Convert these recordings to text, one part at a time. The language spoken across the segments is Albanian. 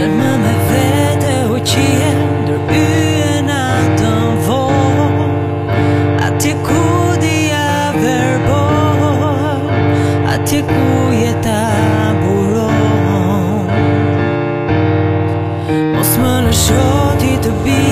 Dhe më me e uqien Dërbyen atën vojnë A ti ku dija përbojnë A ti ku jeta bulonë Mos më në shoti të bi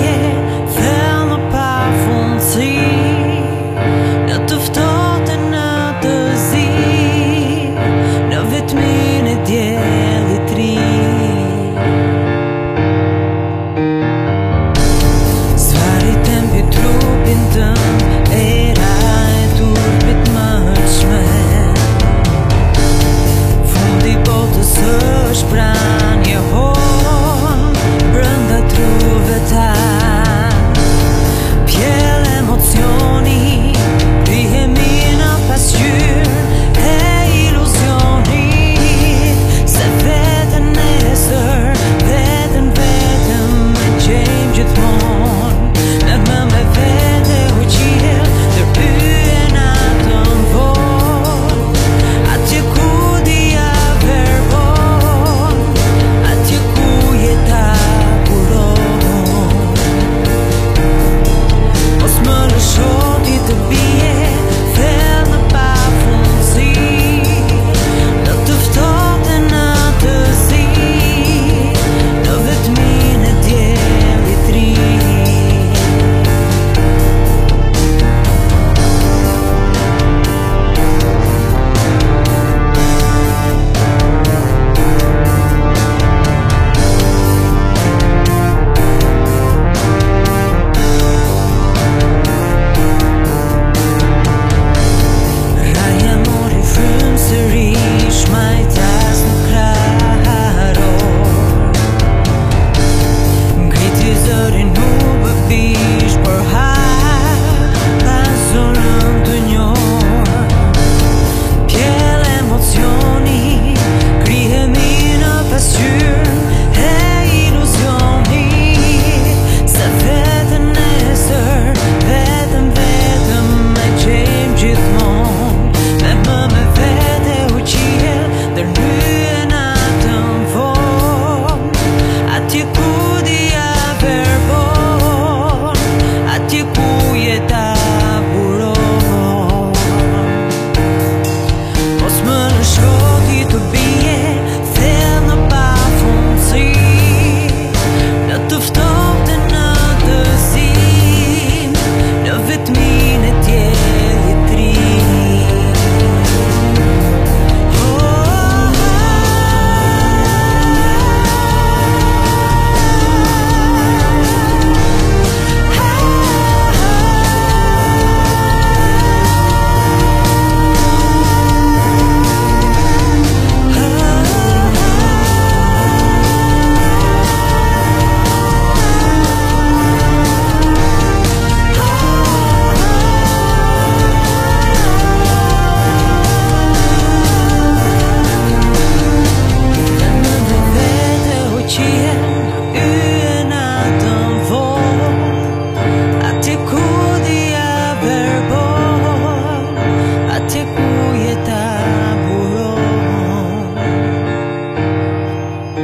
emozioni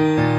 thank you